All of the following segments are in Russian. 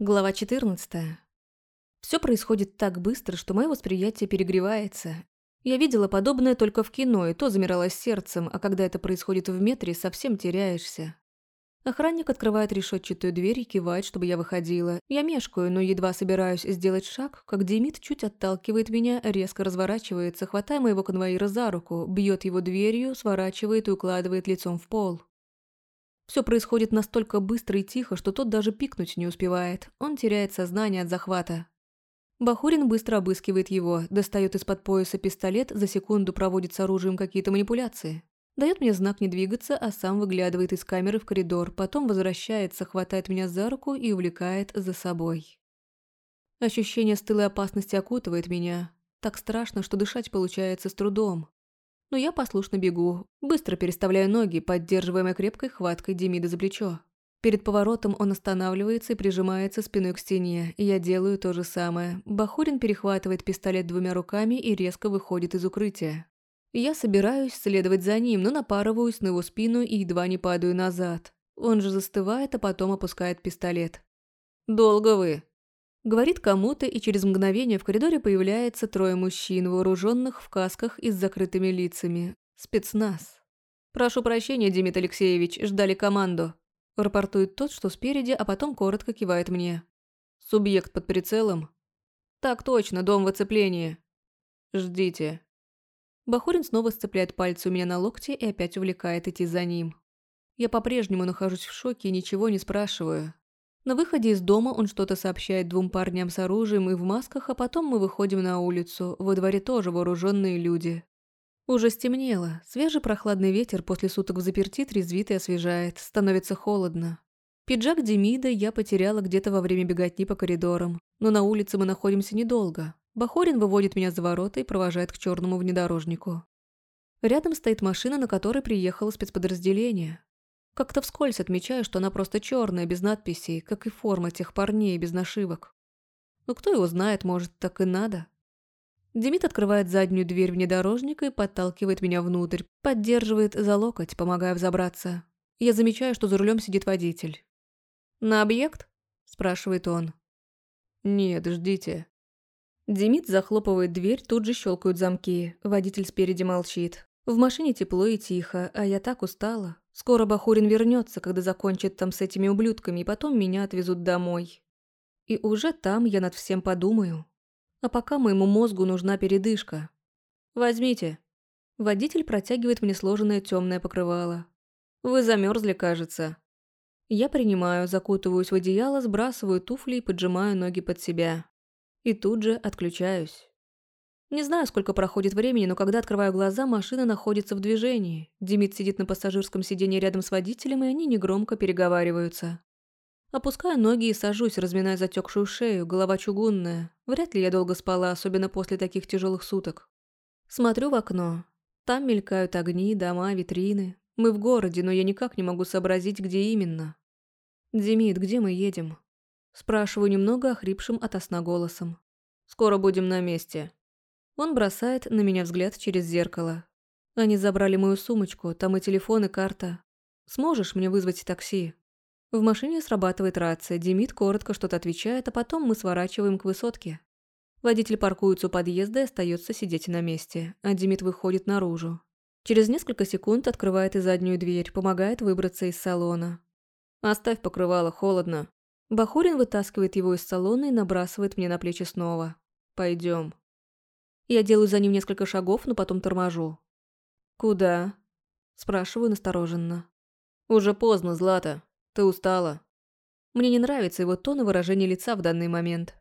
Глава 14. Все происходит так быстро, что мое восприятие перегревается. Я видела подобное только в кино, и то замиралось сердцем, а когда это происходит в метре, совсем теряешься. Охранник открывает решетчатую дверь и кивает, чтобы я выходила. Я мешкаю, но едва собираюсь сделать шаг, как Демид чуть отталкивает меня, резко разворачивается, хватая моего конвоира за руку, бьет его дверью, сворачивает и укладывает лицом в пол. Все происходит настолько быстро и тихо, что тот даже пикнуть не успевает. Он теряет сознание от захвата. Бахурин быстро обыскивает его, достает из-под пояса пистолет, за секунду проводит с оружием какие-то манипуляции. Дает мне знак не двигаться, а сам выглядывает из камеры в коридор, потом возвращается, хватает меня за руку и увлекает за собой. Ощущение стылой опасности окутывает меня. Так страшно, что дышать получается с трудом но я послушно бегу, быстро переставляю ноги, поддерживаемой крепкой хваткой Демида за плечо. Перед поворотом он останавливается и прижимается спиной к стене, и я делаю то же самое. Бахурин перехватывает пистолет двумя руками и резко выходит из укрытия. Я собираюсь следовать за ним, но напарываюсь на его спину и едва не падаю назад. Он же застывает, а потом опускает пистолет. «Долго вы?» Говорит кому-то, и через мгновение в коридоре появляется трое мужчин, вооруженных в касках и с закрытыми лицами. Спецназ. «Прошу прощения, Демид Алексеевич, ждали команду». Рапортует тот, что спереди, а потом коротко кивает мне. «Субъект под прицелом?» «Так точно, дом в оцеплении». «Ждите». Бахурин снова сцепляет пальцы у меня на локте и опять увлекает идти за ним. Я по-прежнему нахожусь в шоке и ничего не спрашиваю. На выходе из дома он что-то сообщает двум парням с оружием и в масках, а потом мы выходим на улицу. Во дворе тоже вооруженные люди. Уже стемнело. Свежий прохладный ветер после суток в заперти трезвит и освежает. Становится холодно. Пиджак Демида я потеряла где-то во время беготни по коридорам. Но на улице мы находимся недолго. Бахорин выводит меня за ворота и провожает к черному внедорожнику. Рядом стоит машина, на которой приехало спецподразделение. Как-то вскользь отмечаю, что она просто черная, без надписей, как и форма тех парней, без нашивок. Ну кто его знает, может, так и надо. Демид открывает заднюю дверь внедорожника и подталкивает меня внутрь, поддерживает за локоть, помогая взобраться. Я замечаю, что за рулем сидит водитель. «На объект?» – спрашивает он. «Нет, ждите». Демид захлопывает дверь, тут же щелкают замки. Водитель спереди молчит. В машине тепло и тихо, а я так устала. Скоро Бахурин вернется, когда закончит там с этими ублюдками, и потом меня отвезут домой. И уже там я над всем подумаю. А пока моему мозгу нужна передышка. Возьмите. Водитель протягивает мне сложенное темное покрывало. Вы замерзли, кажется. Я принимаю, закутываюсь в одеяло, сбрасываю туфли и поджимаю ноги под себя. И тут же отключаюсь. Не знаю, сколько проходит времени, но когда открываю глаза, машина находится в движении. Демид сидит на пассажирском сиденье рядом с водителем, и они негромко переговариваются. Опускаю ноги и сажусь, разминая затекшую шею, голова чугунная. Вряд ли я долго спала, особенно после таких тяжелых суток. Смотрю в окно. Там мелькают огни, дома, витрины. Мы в городе, но я никак не могу сообразить, где именно. «Демид, где мы едем?» Спрашиваю немного охрипшим от сна голосом. «Скоро будем на месте», он бросает на меня взгляд через зеркало. Они забрали мою сумочку, там и телефон, и карта. Сможешь мне вызвать такси? В машине срабатывает рация, Демид коротко что-то отвечает, а потом мы сворачиваем к высотке. Водитель паркуется у подъезда и остается сидеть на месте, а Демид выходит наружу. Через несколько секунд открывает и заднюю дверь, помогает выбраться из салона. «Оставь покрывало, холодно». Бахурин вытаскивает его из салона и набрасывает мне на плечи снова. «Пойдем». Я делаю за ним несколько шагов, но потом торможу. «Куда?» – спрашиваю настороженно. «Уже поздно, Злата. Ты устала». Мне не нравится его тон и выражение лица в данный момент.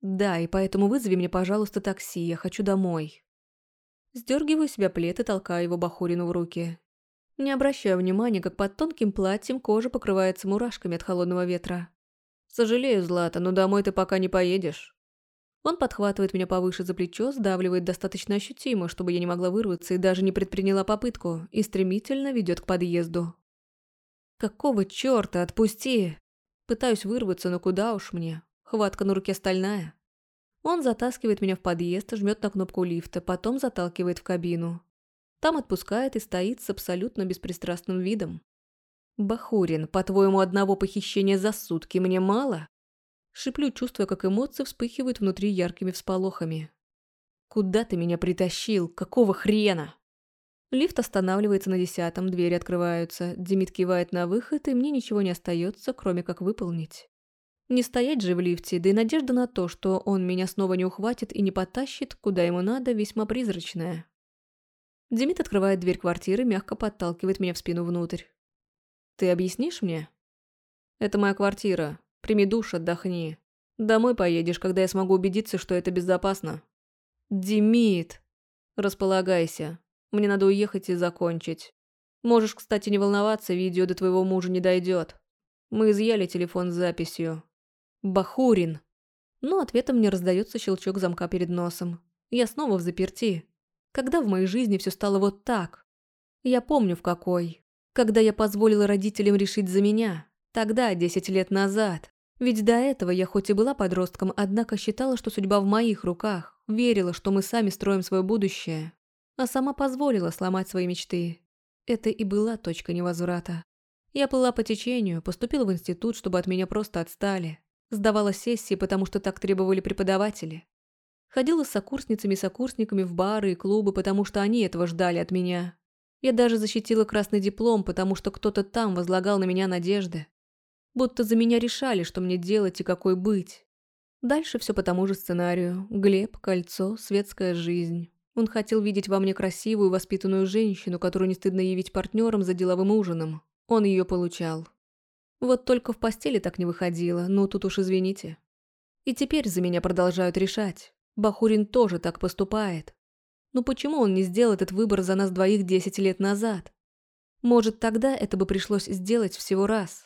«Да, и поэтому вызови мне, пожалуйста, такси, я хочу домой». Сдергиваю себя плед и толкаю его Бахурину в руки. Не обращаю внимания, как под тонким платьем кожа покрывается мурашками от холодного ветра. «Сожалею, Злата, но домой ты пока не поедешь». Он подхватывает меня повыше за плечо, сдавливает достаточно ощутимо, чтобы я не могла вырваться и даже не предприняла попытку, и стремительно ведет к подъезду. «Какого чёрта? Отпусти!» Пытаюсь вырваться, но куда уж мне. Хватка на руке стальная. Он затаскивает меня в подъезд, жмет на кнопку лифта, потом заталкивает в кабину. Там отпускает и стоит с абсолютно беспристрастным видом. «Бахурин, по-твоему, одного похищения за сутки мне мало?» Шиплю, чувствуя, как эмоции вспыхивают внутри яркими всполохами. «Куда ты меня притащил? Какого хрена?» Лифт останавливается на десятом, двери открываются. Демид кивает на выход, и мне ничего не остается, кроме как выполнить. Не стоять же в лифте, да и надежда на то, что он меня снова не ухватит и не потащит, куда ему надо, весьма призрачная. Демид открывает дверь квартиры, мягко подталкивает меня в спину внутрь. «Ты объяснишь мне?» «Это моя квартира. Прими душ, отдохни. Домой поедешь, когда я смогу убедиться, что это безопасно». «Демид!» «Располагайся. Мне надо уехать и закончить. Можешь, кстати, не волноваться, видео до твоего мужа не дойдет. Мы изъяли телефон с записью. Бахурин. Но ответом мне раздается щелчок замка перед носом. Я снова в заперти. Когда в моей жизни все стало вот так? Я помню в какой. Когда я позволила родителям решить за меня. Тогда, десять лет назад. Ведь до этого я хоть и была подростком, однако считала, что судьба в моих руках. Верила, что мы сами строим свое будущее а сама позволила сломать свои мечты. Это и была точка невозврата. Я плыла по течению, поступила в институт, чтобы от меня просто отстали. Сдавала сессии, потому что так требовали преподаватели. Ходила с сокурсницами и сокурсниками в бары и клубы, потому что они этого ждали от меня. Я даже защитила красный диплом, потому что кто-то там возлагал на меня надежды. Будто за меня решали, что мне делать и какой быть. Дальше все по тому же сценарию. Глеб, кольцо, светская жизнь. Он хотел видеть во мне красивую, воспитанную женщину, которую не стыдно явить партнером за деловым ужином. Он ее получал. Вот только в постели так не выходило, ну тут уж извините. И теперь за меня продолжают решать. Бахурин тоже так поступает. Но почему он не сделал этот выбор за нас двоих десять лет назад? Может, тогда это бы пришлось сделать всего раз.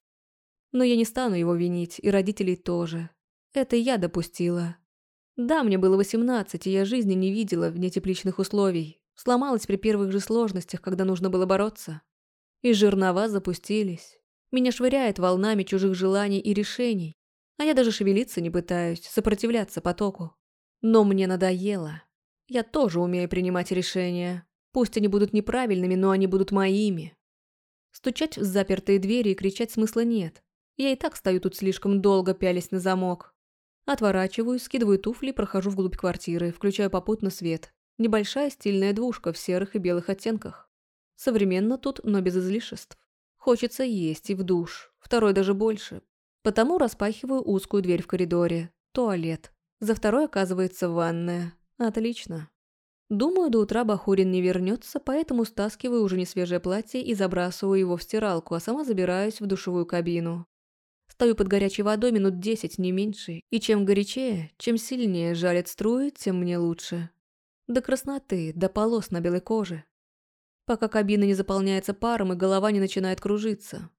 Но я не стану его винить, и родителей тоже. Это я допустила. Да, мне было 18, и я жизни не видела вне тепличных условий. Сломалась при первых же сложностях, когда нужно было бороться. И жернова запустились. Меня швыряет волнами чужих желаний и решений. А я даже шевелиться не пытаюсь, сопротивляться потоку. Но мне надоело. Я тоже умею принимать решения. Пусть они будут неправильными, но они будут моими. Стучать в запертые двери и кричать смысла нет. Я и так стою тут слишком долго, пялись на замок. Отворачиваюсь, скидываю туфли, прохожу вглубь квартиры, включаю попутно свет. Небольшая стильная двушка в серых и белых оттенках. Современно тут, но без излишеств. Хочется есть и в душ, второй даже больше. Потому распахиваю узкую дверь в коридоре. Туалет. За второй оказывается ванная. Отлично. Думаю, до утра Бахурин не вернется, поэтому стаскиваю уже не свежее платье и забрасываю его в стиралку, а сама забираюсь в душевую кабину. Стою под горячей водой минут десять, не меньше, и чем горячее, чем сильнее жалят струи, тем мне лучше. До красноты, до полос на белой коже. Пока кабина не заполняется паром и голова не начинает кружиться.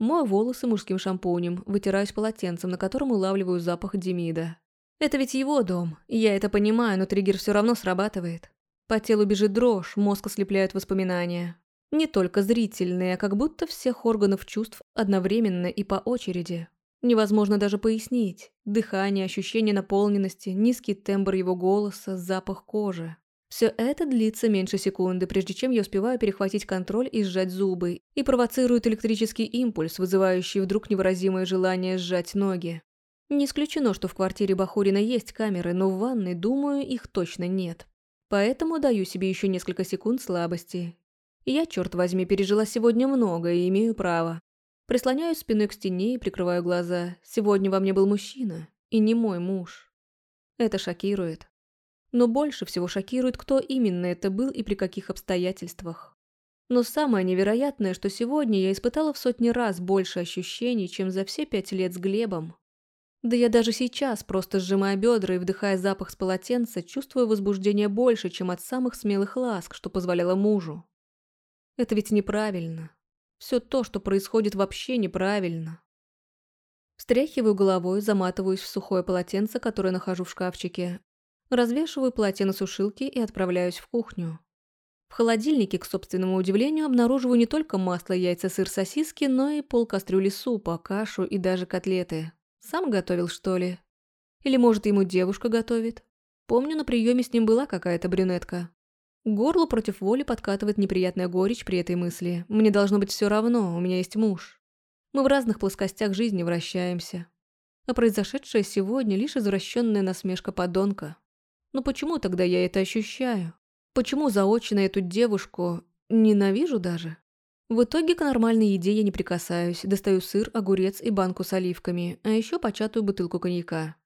Мою волосы мужским шампунем, вытираюсь полотенцем, на котором улавливаю запах Демида. Это ведь его дом, я это понимаю, но триггер все равно срабатывает. По телу бежит дрожь, мозг ослепляют воспоминания. Не только зрительные, а как будто всех органов чувств одновременно и по очереди. Невозможно даже пояснить. Дыхание, ощущение наполненности, низкий тембр его голоса, запах кожи. Все это длится меньше секунды, прежде чем я успеваю перехватить контроль и сжать зубы, и провоцирует электрический импульс, вызывающий вдруг невыразимое желание сжать ноги. Не исключено, что в квартире Бахурина есть камеры, но в ванной, думаю, их точно нет. Поэтому даю себе еще несколько секунд слабости я, черт возьми, пережила сегодня много и имею право. Прислоняюсь спиной к стене и прикрываю глаза. Сегодня во мне был мужчина, и не мой муж. Это шокирует. Но больше всего шокирует, кто именно это был и при каких обстоятельствах. Но самое невероятное, что сегодня я испытала в сотни раз больше ощущений, чем за все пять лет с Глебом. Да я даже сейчас, просто сжимая бедра и вдыхая запах с полотенца, чувствую возбуждение больше, чем от самых смелых ласк, что позволяло мужу. Это ведь неправильно. Все то, что происходит, вообще неправильно. Встряхиваю головой, заматываюсь в сухое полотенце, которое нахожу в шкафчике. Развешиваю платье на сушилке и отправляюсь в кухню. В холодильнике, к собственному удивлению, обнаруживаю не только масло, яйца, сыр, сосиски, но и пол кастрюли супа, кашу и даже котлеты. Сам готовил, что ли? Или, может, ему девушка готовит? Помню, на приеме с ним была какая-то брюнетка. Горло против воли подкатывает неприятная горечь при этой мысли. Мне должно быть все равно, у меня есть муж. Мы в разных плоскостях жизни вращаемся. А произошедшее сегодня лишь извращенная насмешка подонка. Но почему тогда я это ощущаю? Почему заочно эту девушку ненавижу даже? В итоге к нормальной еде я не прикасаюсь, достаю сыр, огурец и банку с оливками, а еще початую бутылку коньяка.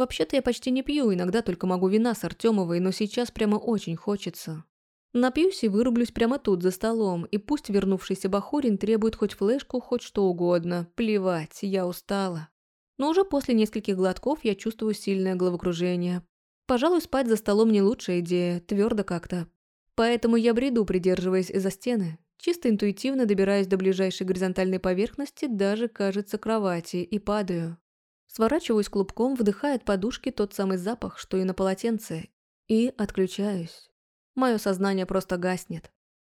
Вообще-то я почти не пью, иногда только могу вина с Артемовой, но сейчас прямо очень хочется. Напьюсь и вырублюсь прямо тут, за столом, и пусть вернувшийся Бахурин требует хоть флешку, хоть что угодно. Плевать, я устала. Но уже после нескольких глотков я чувствую сильное головокружение. Пожалуй, спать за столом не лучшая идея, твердо как-то. Поэтому я бреду, придерживаясь за стены. Чисто интуитивно добираюсь до ближайшей горизонтальной поверхности, даже, кажется, кровати, и падаю. Сворачиваюсь клубком, вдыхая от подушки тот самый запах, что и на полотенце, и отключаюсь. Мое сознание просто гаснет.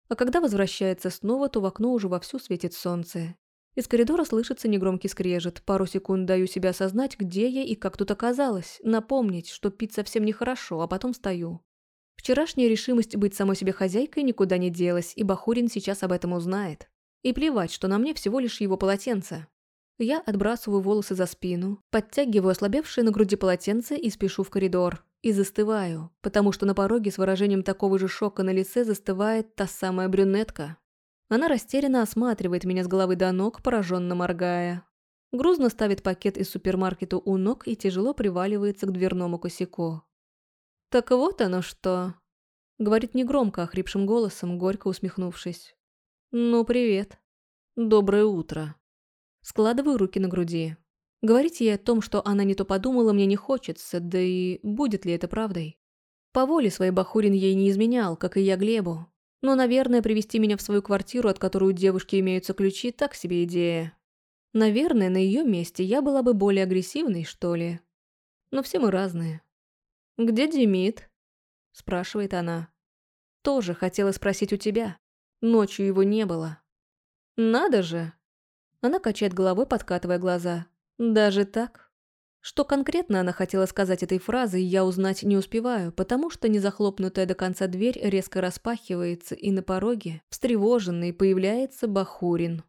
А когда возвращается снова, то в окно уже вовсю светит солнце. Из коридора слышится негромкий скрежет. Пару секунд даю себя осознать, где я и как тут оказалась. Напомнить, что пить совсем нехорошо, а потом стою. Вчерашняя решимость быть самой себе хозяйкой никуда не делась, и Бахурин сейчас об этом узнает. И плевать, что на мне всего лишь его полотенце. Я отбрасываю волосы за спину, подтягиваю ослабевшее на груди полотенце и спешу в коридор. И застываю, потому что на пороге с выражением такого же шока на лице застывает та самая брюнетка. Она растерянно осматривает меня с головы до ног, пораженно моргая. Грузно ставит пакет из супермаркета у ног и тяжело приваливается к дверному косяку. «Так вот оно что!» Говорит негромко, охрипшим голосом, горько усмехнувшись. «Ну, привет. Доброе утро». Складываю руки на груди. Говорить ей о том, что она не то подумала, мне не хочется, да и будет ли это правдой? По воле своей Бахурин ей не изменял, как и я Глебу. Но, наверное, привести меня в свою квартиру, от которой у девушки имеются ключи, так себе идея. Наверное, на ее месте я была бы более агрессивной, что ли. Но все мы разные. «Где Демид?» – спрашивает она. «Тоже хотела спросить у тебя. Ночью его не было». «Надо же!» Она качает головой, подкатывая глаза. «Даже так?» Что конкретно она хотела сказать этой фразой, я узнать не успеваю, потому что незахлопнутая до конца дверь резко распахивается, и на пороге, встревоженный, появляется Бахурин.